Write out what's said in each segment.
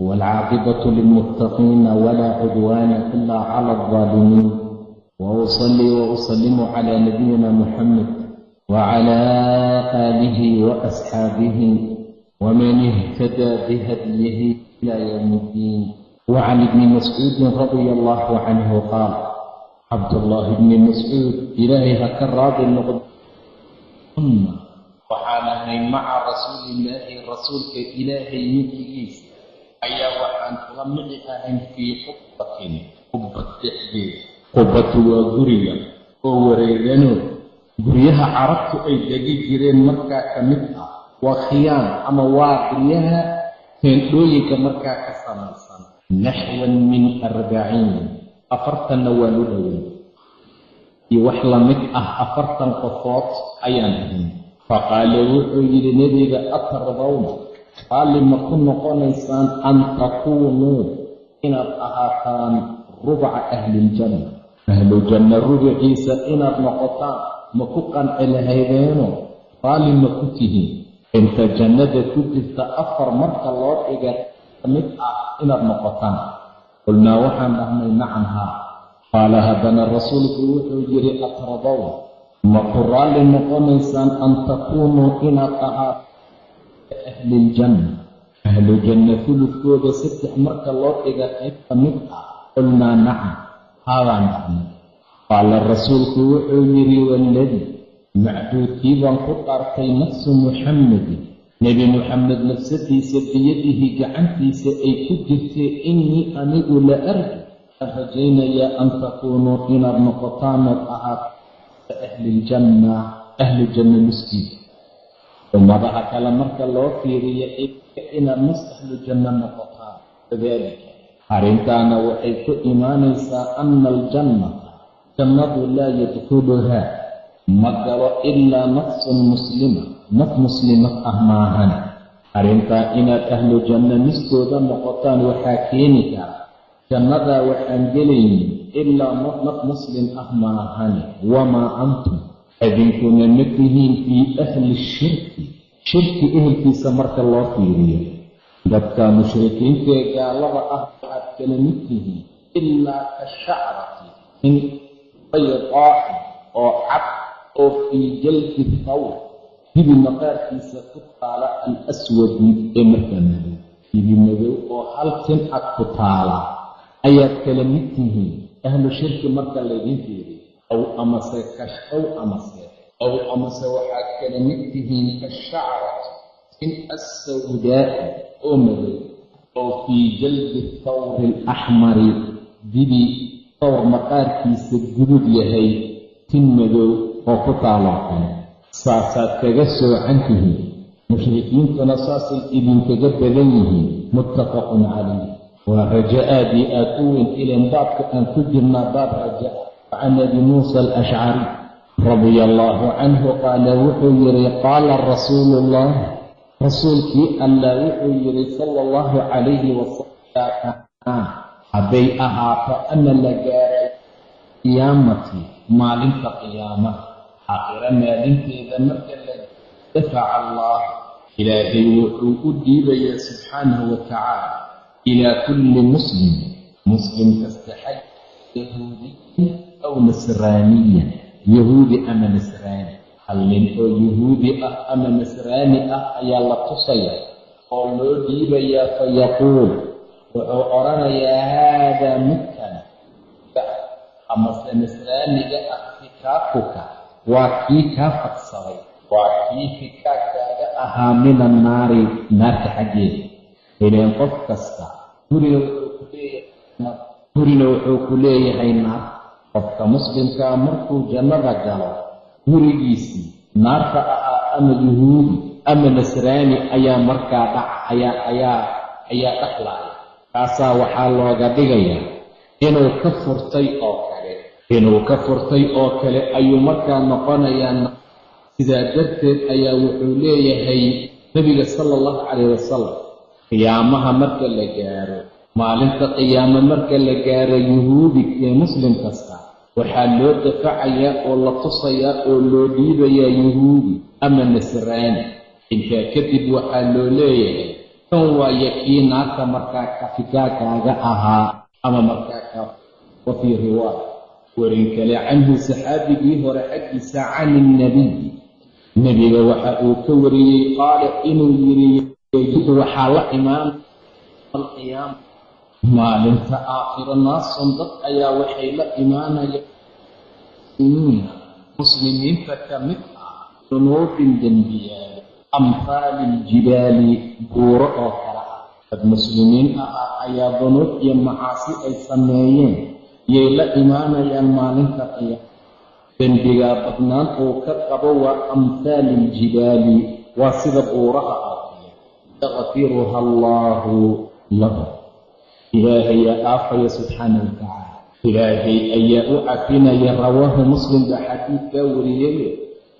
والعاقبة للمتقين ولا عدوان إلا على الظالمين وأصلي وأسلم على نبينا محمد وعلى آله وأصحابه ومن اهتدى بهديه إلى يوم الدين وعن ابن مسعود رضي الله عنه قال عبد الله بن مسعود إلهي هكراد النقد waxaan ahay maca rasuulillaahi rasuulka ilaahay ninkigiisa ayaa waxaan kula mici ahayn fii qubbatin qubbad dhexdeeda qubbatu waa guriga oo wareegano guryaha carabtu ay degi jireen markaa ka mid ah. Waa khiyaan ama waa guryaha teendhooyinka markaa ka samaysan. Naxwan min arbaciin afartanna waa lu dhowey iyo wax la mid ah afartan qofood ayaan ahayn. Faqaala wuxuu yidhi nebiga atardawna raalli ma ku noqonaysaan an takuunuu inaad ahaataan rubca ahliljanna ahlujanna rubuciisa inaad noqotaan ma ku qanci lahaydeeno raalli ma ku tihiin. Inta jannada ku jirta afar marka loo dhiga mid ah inaad noqotaan. Qulnaa waxaan dhahnay nacam haa qaala haddana rasuulku wuxuu yidhi atradawn ma ku raalli noqonaysaan an takuunuu inaad ahaa ahliljanna ahlu janna fuludkooda saddex marka loo dhiga qayb ka mid ah qulnaa nacam haabaan dhahnay qaala rasuulku wuxuu yidhi waaladii macbuudkii baan ku dhaartay nafsu muxammadin nebi muxamed nafsadiisa biyadihi gacantiisa ay ku jirtay innii anigu la arju aan rajaynayaa an takuunuu inaad noqotaanood ahaat ahliljanna ahlu janna nuskiisa ummadaha kale marka loo fiiriyo inaad nus ahlu janno noqotaan kadaalika. Arrintaana waxay ku imaanaysaa ana aljannata jannadu laa yadkhuluhaa ma galo ilaa nafsun muslima naf muslimad ah maahan arrintaa inaad ahlu janno niskooda noqotaan waxaa keeni kara. Jannadaa waxaan gelaynin ilaa naf muslim ah maahane wamaa antum idinkuna ma tihiin fii ahli shirki. Shirki ehelkiisa marka loo fiiriyo. Dadka mushrikiintaee gaalada ah waxaad kala mid tihiin. Ilaa ka shacrati in baydaaxi oo cad oo fii jaldi thawr. Hibi maqaarkiisa ku taala al aswadi ee markaa madow. Hibi madow oo hal tin ku taala. Ayaad kala mid tihiin. Ahlu shirki marka laydiin fiiriyo aw amase kashow amase aw amase waxaad kala mid tihiin kashacrati in assawdaa'i oo madow oo fii jaldi thawri alaxmari dibi thawr maqaarkiisa gudud yahay tin madow oo ku taaloo kale saasaad kaga soocan tihiin mushrikiintuna saasay idinkaga badan yihiin muttafaqun calayh waa rajo aad u weyn ilan baabka aan ku jirnaa baab raja can abi muusa alashcari radia allaahu canhu qaala wuxuu yidhi qaala rasuulu ullah rasuulkii allah wuxuu yidhi sala allahu calayhi wasalam hadday ahaato ama la gaaray qiyaamati maalinta qiyaamaha aakhira maalinteeda marka la dafaca allah ilaahay wuxuu u dhiibayaa subxaanahu wa tacaala ilaa kulli muslim muslim aw nasraaniyan yahuudi ama nasraani hal nin oo yahuudi ah ama nasraani ah ayaa la tusaya oo loo dhiibayaa fa yaquul wuxuu odhanayaa haadaa midkan amase nasraaniga ah fikaakuka waa kii kaa fadsaday waa kii fikaakaaga ahaa min annaari naarta xaggeeda ileen qof kasta gurina gurina wuxuu ku leeyahay naar qofka muslimkaa markuu jannada galo gurigiisii naarta ama yuhuudi ama nasraani ayaa markaa dhac ayaa ayaa ayaa dhexlaaya kaasaa waxaa looga dhigayaa inuu ka furtay oo kale inuu ka furtay oo kale ayuu markaa noqonayaa. Sidaa darteed ayaa wuxuu leeyahay nebiga sala allahu calayh wasalam qiyaamaha marka la gaaro maalinta qiyaamo marka la gaaro yuhuudi ee muslim kasta waxaa loo dafacayaa oo la tusayaa oo loo dhiibayaa yuhuudi ama nasraani. Intaa kadib waxaa loo leeyahay kan waayo kii naarta markaa kafikaakaaga ahaa ama markaa ka wa fii riwaaya warin kale canhu saxaabigii hore xaggiisa can ilnabiy nebiga waxa uu ka wariyey qaala inuu yajidu waxaa la imaanaya alqiyaama maalinta aakhiro naasun dad ayaa waxay la imaanayaan muslimiinta ka mid ah dunuubin dembiyaal amhaali iljibaali buuro oo kale ah. Dad muslimiin ah ayaa dunuub iyo macaasi ay sameeyeen yay la imaanayaan maalinta qiyaama dembigaa badnaan uu ka qabo waa amhaali iljibaali waa sida buuraha kale yakfiruha allaahu lahu ilaahay yaa dhaafaya subxaana wa tacaala. Ilaahay ayaa u cafinaya rawaahu muslim baa xadiidkaa wariyaye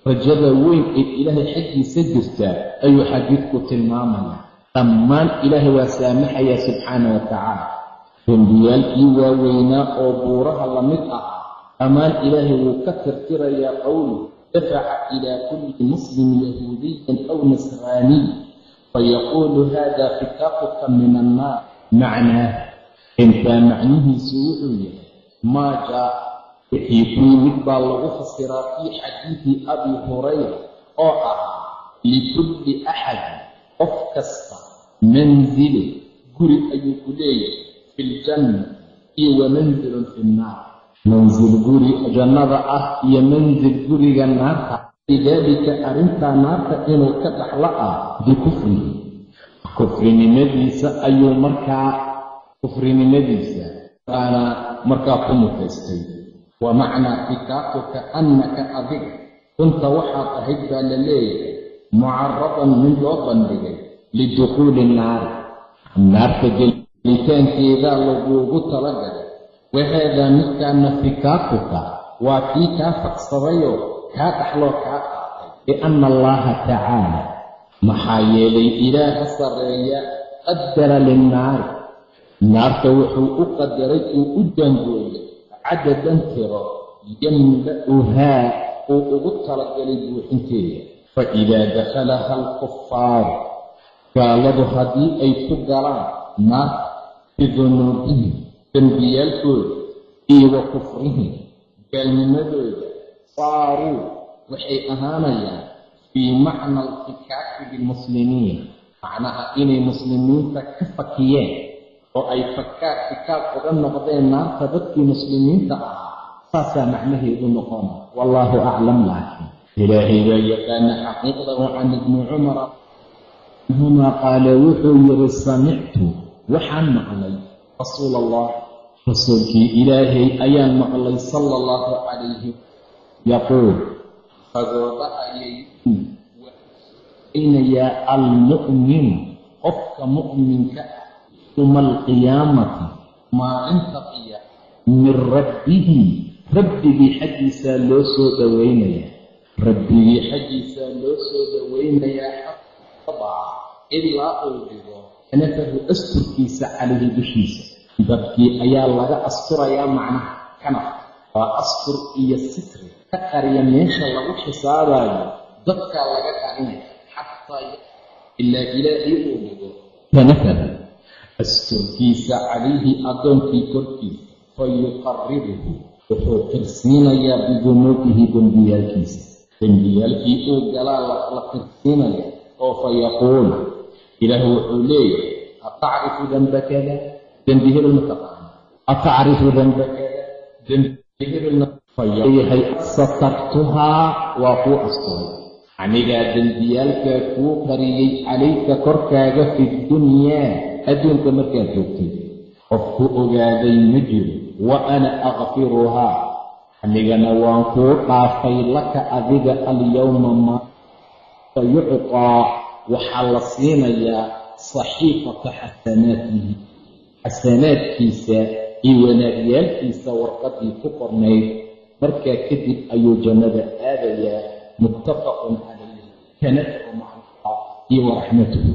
rajada weyn ee ilaahay xaggiisa jirtaa ayuu xadiidku tilmaamaya. Dhammaan ilaahay waa saamaxaya subxaana wa tacaala. Dembiyaalkii waaweynaa oo buuraha la mid ah dhammaan ilaahay wuu ka tirtirayaa qowlu dafaca ilaa kulli muslim yahuudiyan aw nasraaniy fayaquulu hada fikaafuka min annaar macnaa intaa macnihiisu wuxuu yahay maa jaa wixii ku yimid baa lagu fasiraa fii xadiidi abi hurayra oo ahaa likulli axadin qof kasta manzilin guri ayuu ku leeyahay fi ljanna iyo wa manzilun fi nnaar mansil guri jannada ah iyo mansil guriga naarta lidaalika arrintaa naarta inuu ka dhaxlo ah bikufrihi kufrinimadiisa ayuu markaa kufrinimadiisa baana markaa ku mutaystay. Wa macnaa fikaatuka annaka adiga. Kunta waxaad ahayd baa la leeyahay mucaradan mid loo bandhigay lidukhuuli naari naarta gelitaankeedaa laguugu talagalay. Wahaadaa midkaana fikaatuka waa kii kaa faqsadayoo kaa dhaxloo kaa qaatay. Lianna allaha tacaala maxaa yeelay ilaaha sarreeya qadara linnaari. Naarta wuxuu u qadaray uu u jaangooyay cadadan tiro yamla'uhaa uu ugu talagalay buuxinteeda. Fa idaa dakhalaha alkufaaru gaaladu haddii ay ku galaan naarta bidunuubihim dembiyaalkooda iyo wa kufrihim gaalnimadooda saaruu waxay ahaanayaan fii macna alfikaaki bilmuslimiin macnaha inay muslimiinta ka fakiyeen oo ay fakaak fikaak uga noqdeen naarta dadkii muslimiinta ahaa saasaa macnaheedu noqona wallaahu aclam laakiin ilaahay baa yaqaana xaqiiqdahu can ibni cumara anhumaa qaala wuxuu yidhi samictu waxaan maqlay rasuula allah rasuulkii ilaahay ayaan maqlay sala allahu calayhi yaquul fadooda waynayaa almu'minu qofka mu'minka ah yowma alqiyaamati maalinta qiyaam min rabbihi rabbigii xaggiisaa loo soo dhowaynayaa rabbigii xaggiisaa loo soo dhowaynayaa xataa ilaa uu dhigo kanafahu asturkiisa calayhi dushiisa. Dadkii ayaa laga asturayaa macnaha kanaf waa astur iyo sitri. Ka qariya meesha lagu xisaabayo dadkaa laga qarinaya ilaa ilaahay uu dhigo kanafahu asturkiisa calayhi addoonkii korkiisa fa yuqaribuhu wuxuu tirsiinayaa bidunuubihi dembiyaalkiisa dembiyaalkii uu galaa la tirsiinaya oo fa yaquul ilaah wuxuu leeyahay atacrifu danba kada dembi hebel ma taqaana atacrifu danba kada dembi hebelna fayahay satartuhaa waa kuu asturay anigaa dembiyaalkaa kuu qariyey calayka korkaaga fi dunyaa adduunka markaad joogtay. Qof ku ogaaday ma jiro wa ana akfiruhaa anigana waan kuu dhaafay laka adiga alyowma ma fayucطaa waxaa la siinayaa saxiifata xasanaatihi. Xasanaadkiisa iyo wanaagyaalkiisa warqaddii ku qornayd markaa kadib ayuu jannada aadayaa muttafaqun calayh kanadcu macrufa iyo waraxmatuhu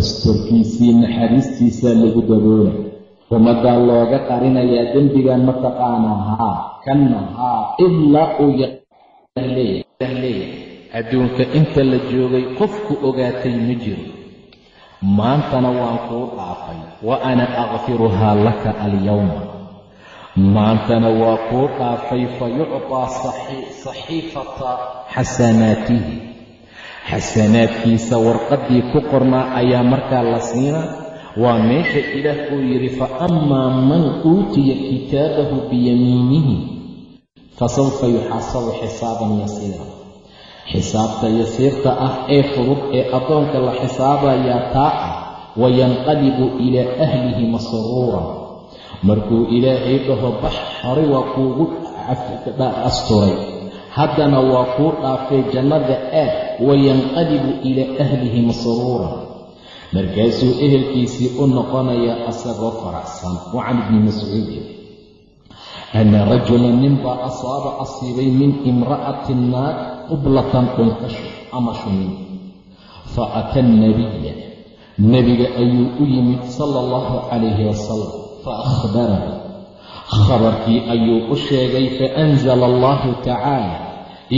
asturkiisii naxariistiisaa lagu daboolay ummaddaa looga qarinayaa dembigan mataqaanaa haa kanna haa ilaa uu yaqleeyahay adduunka inta la joogay qofku ogaatay ma jiro maantana waan kuu dhaafay wa ana akfiruhaa laka alyawma maantana waa kuu dhaafay fa yucطaa saxiifata xasanaatihi. Xasanaadkiisa warqaddii ku qornaa ayaa markaa la siina waa meesha ilaah uu yidhi fa amaa man uutiya kitaabahu biyamiinihi fasawfa yuxaasabu xisaaban yasiira. Xisaabta yasiirta ah ee fudud ee addoonka la xisaabayaa taa ah wayanqalibu ilaa ahlihi masruuran markuu ilaahay dhaho bax horay waa kuugu asturay. Haddana waa kuu dhaafay jannada aad wayanqalibu ilaa ahlihi masruuran. Markaasuu ehelkiisii u noqonayaa asagoo faraxsan. Wa can ibni mascuudin ana rajulan ninbaa asaaba asiibay min imra'atin naag qublatan dhunkasho ama shumin fa ata annabiya nebiga ayuu u yimid sala allahu calayhi wasalam fa akhbarahu khabarkii ayuu u sheegay faanzala allahu tacaala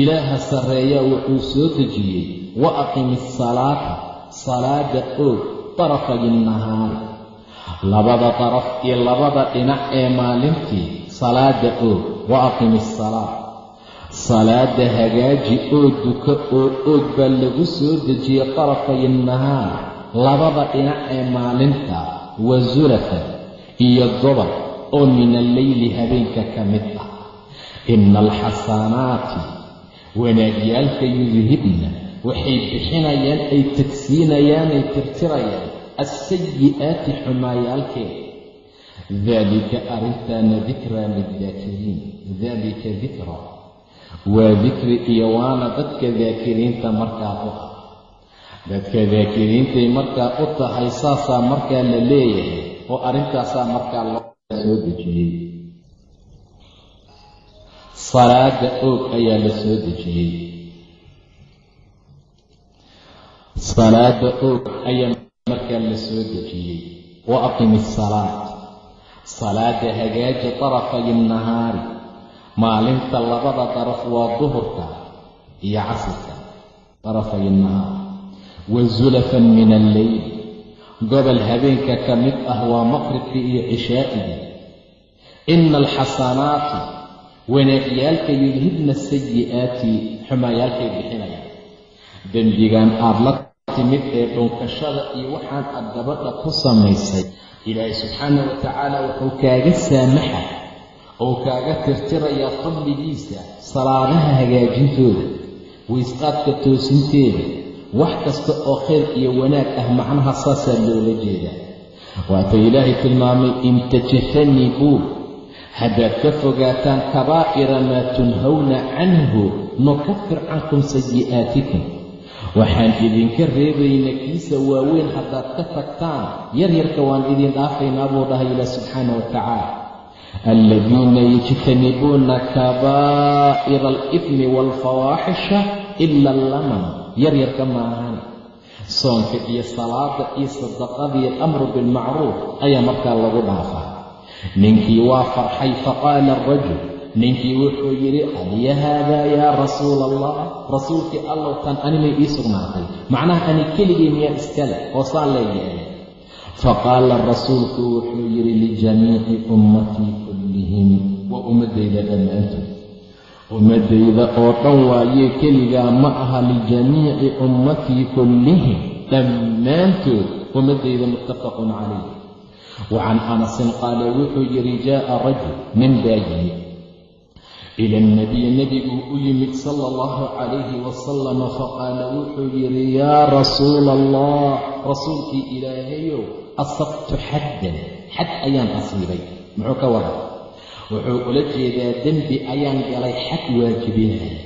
ilaaha sarreeyaa wuxuu soo dejiyey. Wa aqimi asalaata salaada oog tarafay nahaari labada daraf iyo labada dhinac ee maalintii salaada oog wa aqimi asalaa salaada hagaaji oo duka oo oog baa lagu soo dejiyey tarafay nahaar labada dhinac ee maalinta wa zulafan iyo gobol oo min alleyli habeenka ka mid ah. Ina alxasanaati wanaagyaalka yudhibna waxay bixinayaan ay tagsiinayaan ay tirtirayaan alsayi'aati xumaayaalkeeda daalika arrintaana dikraa lildaakiriin daalika dikra. Waa dikri iyo waana dadka daakiriinta markaa u ah. Dadka daakiriintay markaa u tahay saasaa markaa la leeyahay oo arrintaasaa markaa loo soo dejiyey. Salaada oog ayaa la soo dejiyey. Salaada oog ayaa markaa la soo dejiyey. Wa aqimi asalaat salaada hagaaji tarafay nahaari. Maalinta labada daraf waa duhurka iyo casirka. Tarafay nahaar. Wa zulafan min alleyl gobol habeenka ka mid ah waa maqribka iyo cishaa'ida ina alxasanaati wanaagyaalka yudhibna sayi'aati xumaayaalkay bixinayaan dembigan aad la timid ee dhunkashada iyo waxaan aad gabadha ku samaysay ilaahay subxaana wa tacaala wuxuu kaaga saamaxa oo kaaga tirtirayaa fadligiisa salaadaha hagaajintooda waysqaadka toosinteeda wax kasta oo khayr iyo wanaag ah macnaha saasaa loola jeedaa. Waata ilaahay tilmaamay in tajtanibuu haddaad ka fogaataan kabaa'ira maa tunhawna canhu nukafir cankum sayi'aatikum. Waxaan idinka reebayna kiisa waaweyn haddaad ka tagtaan yaryarka waan idin dhaafaynaa buu dhahay ilaah subxaana wa tacaala. Aladiina yajtanibuuna kabaa'ira alifmi waalfawaaxisha ila allaman yaryarka maahan soonka iyo salaada iyo sadaqadii alamru bilmacruuf ayaa markaa lagu dhaafaa. Ninkii waa farxay faqaala arajul ninkii wuxuu yidhi aliya haadaa yaa rasuula allah rasuulkii allow tan animay ii sugnaatay. Macnaha ani keligay miyaa iskale oo saan leeyahay faqaala rasuulku wuxuu yidhi lijamiici ummatii kullihim waa ummaddayda dhammaantood ummaddayda oo dhan waayee keligaa ma aha lijamiici ummatii kullihim. Dhammaantood ummaddayda muttafaqun calayh wa can anasin qaala wuxuu yidhi jaa'a rajul nin baa yimid ila alnabiyi nebiguu u yimid sala allahu calayhi wasalama faqaala wuxuu yidhi yaa rasuula allah rasuulkii ilaahayow asabtu xaddan. Xad ayaan asiibay. Muxuu ka wada wuxuu ula jeedaa dembi ayaan galay xad waajibinaya.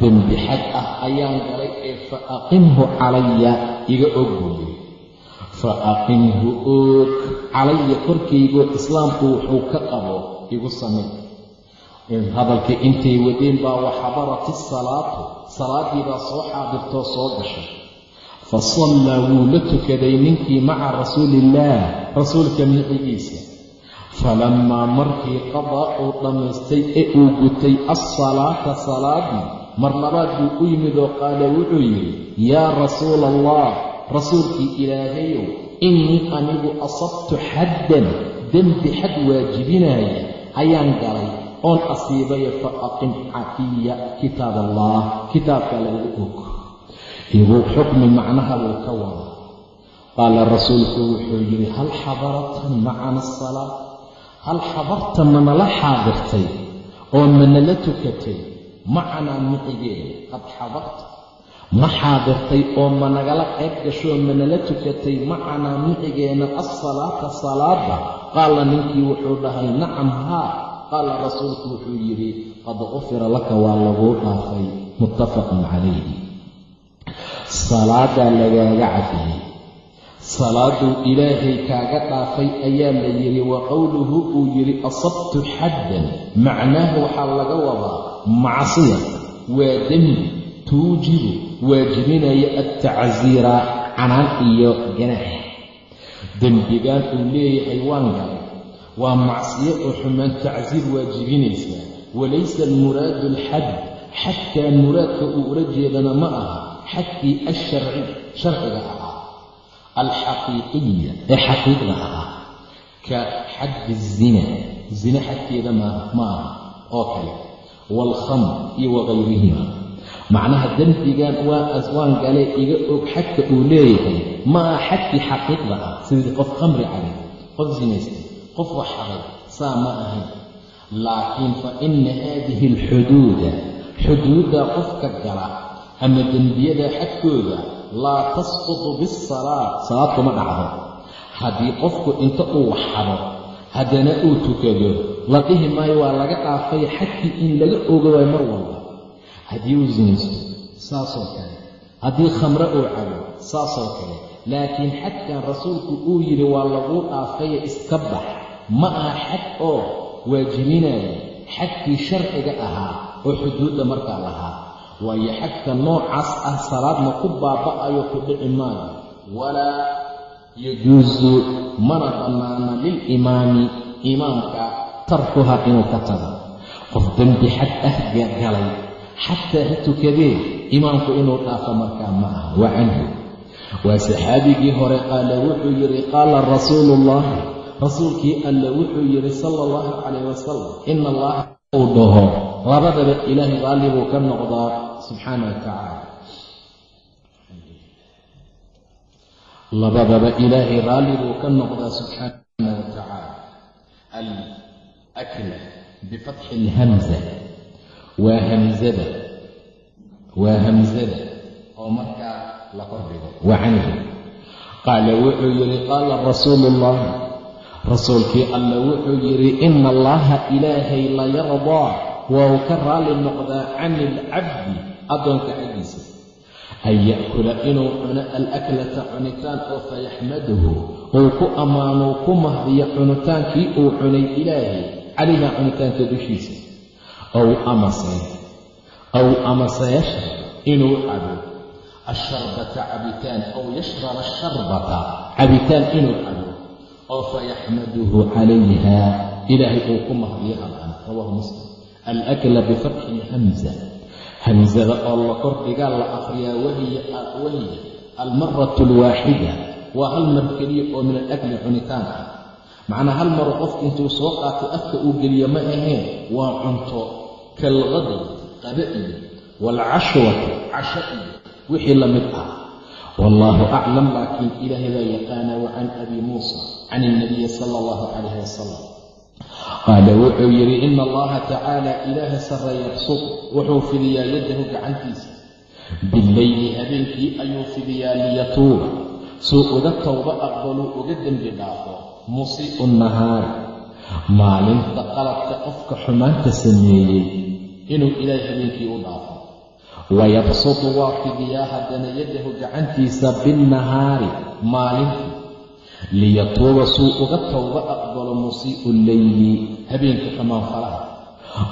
Dembi xad ah ayaan galay ee fa aqimhu calaya iga og buuyi fa aqimhu oog calaya korkaygoo islaamku wuxuu ka qabo igu samay. Hadalka intay wadeen baa waxabarati salaatu salaaddii baa soo xaadirtoo soo gashay. Fa sallaa wuu la tukaday ninkii maca rasuuliillaah rasuulka micigiisa falammaa markii qadaa uu dhammaystay ee uu gutay alsalaata salaadii mar labaad buu u yimid oo qaala wuxuu yidhi yaa rasuula allah rasuulkii ilaahayow innii anigu asabtu xaddan dembi xad waajibinaaya ayaan galay oon asiibaya fa aqim cafiya kitaab allah kitaabka lagu og iguu xukmi macnaha buu ka wada qaala rasuulku wuxuu yidhi hal xadaratan macana asalaa hal xadarta manala xaadirtay oo manala tukatay? Macanaa micigeeda qad xadarta. Ma xaadirtay oo managala qayb gashoo manala tukatay? Macanaa micigeena alsalaata salaada? Qaala ninkii wuxuu dhahay nacam haa. Qaala rasuulku wuxuu yidhi qad qufira laka waa laguu dhaafay. Muttafaqun calayhi. Salaadaa lagaaga cafiyey salaaduu ilaahay kaaga dhaafay ayaa la yidhi wa qowluhu uu yidhi asabtu xaddan. Macnaahu waxaa laga wadaa macsiya waa dembi tuujibu waajibinaya altacsiira canaan iyo ganaax. Dembigaan uu leeyahay waan galay. Waa macsiyo oo xumaan tacsiir waajibinaysa. Walaysa almuraadu alxad xadkaa muraadka uu ula jeedana ma aha xadkii alsharci sharciga ahaa alxaqiiqiya ee xaqiiqda ahaa ka xaddi zina zina xadkeeda ma aha oo kale waalkhamr iyo wakayrihima macnaha dembigan waan gale iga og xadka uu leeyahay ma aha xadkii xaqiiqda ah sidii qof khamri cabay qof zinaystay qof wax xaday saa ma ahayn laakiin fa ina haadihi alxuduuda xuduudda qofka gala ama dembiyada xadkooda laa tasqutu bisalaat salaad kuma dhacdo. Haddii qofku inta uu wax xado haddana uu tukado la dhihi maayo waa laga dhaafay xadkii in laga oga waayo mar walba. Haddii uu sinaysto saasoo kale. Haddii khamre uu cabo saasoo kale. Laakiin xadkan rasuulku uu yidhi waa laguu dhaafaye iska bax. Ma aha xad oo waajibinaya. Xadkii sharciga ahaa oo xuduudda markaa lahaa waayo xadka noocaas ah salaadna ku baaba'ayo ku dhici maayo. Walaa yajuusu mana bannaana lilimaami imaamka tarkuha inuu ka tago. Qof dembi xad ah galay xataa ha tukadee imaamku inuu dhaafo markaa ma aha. Wa canhu. Waa saxaabigii hore qaala wuxuu yidhi qaala rasuulu ullahi rasuulkii alla wuxuu yidhi sala allahu calayh wasalam ina allaha uu dhaho. Labadaba ilaahay raalli buu ka noqdaa subxaana wa labadaba ilaahay raalli buu ka noqdaa subxaana wa tacaala alakla bifatxi alhamza waa hamzada. Waa hamzada oo markaa la kordhigo. Wa canhu qaala wuxuu yidhi qaala rasuulu ullahi rasuulkii alla wuxuu yidhi ina allaha ilaahay la yardaa waa uu ka raalli noqdaa cani alcabdi addoonka xaggiisa. An ya'kula inuu cuno alaklata cunitaan oo fayaxmaduhu uu ku ammaanuu ku mahdiyo cunitaankii uu cunay ilaahay calayha cunitaanka dushiisa. Ow amase ow amase yashrab inuu cabo asharbata cabitaan ow yashraba asharbata cabitaan inuu cabo oo fayaxmaduhu calayha ilaahay uu ku mahdiyo hadan rawaahu muslim alakla bifatxi lhamza hamzada oo la kordhigaa la akhriyaa wahiya almaratu alwaaxida waa hal mar keliya oo min alakli cunitaan ah macnaa hal maru qofku intuu soo qaatay afka uu geliyo ma aheen waa cunto kalqadab qaba iyo waalcashwatu casho iyo wixii la mid ah wallaahu aclam laakiin ilaahay baa yaqaana wa can abi muusa can ilnabiyi sala allahu calayh wasalam qaala wuxuu yidhi ina allaha tacaala ilaaha sare yabsud wuxuu fidiyaa yadahu gacantiisa. Bileyli habeenkii ayuu fidiyaa liyatuuba suu uga towba aqbaluu uga dembi dhaafo. Musii'u nahaari maalinta qaladka qofka xumaanta sameeyey inuu ilaahay habeenkii u dhaafo. Wayabsudu waa fidiyaa haddana yadahu gacantiisa binnahaari maalintii liyatuuba suu uga towba aqbalo musii'u leyli habeenka xumaanfalaha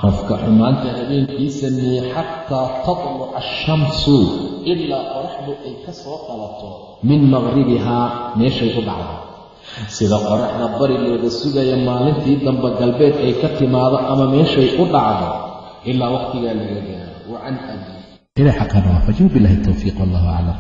qofka xumaanta habeenkii sameeye xataa tatluca ashamsu ilaa qoraxdu ay ka soo qalato min maqribihaa meeshay u dhacdo. Sida qoraxda bari looga sugaya maalintii dambe galbeed ay ka timaado ama meeshay u dhacdo ilaa waqtigaa laga gaaro. Wa can abi. Ilaxaqana waafajin bilahi towfiiq wallahu aclam.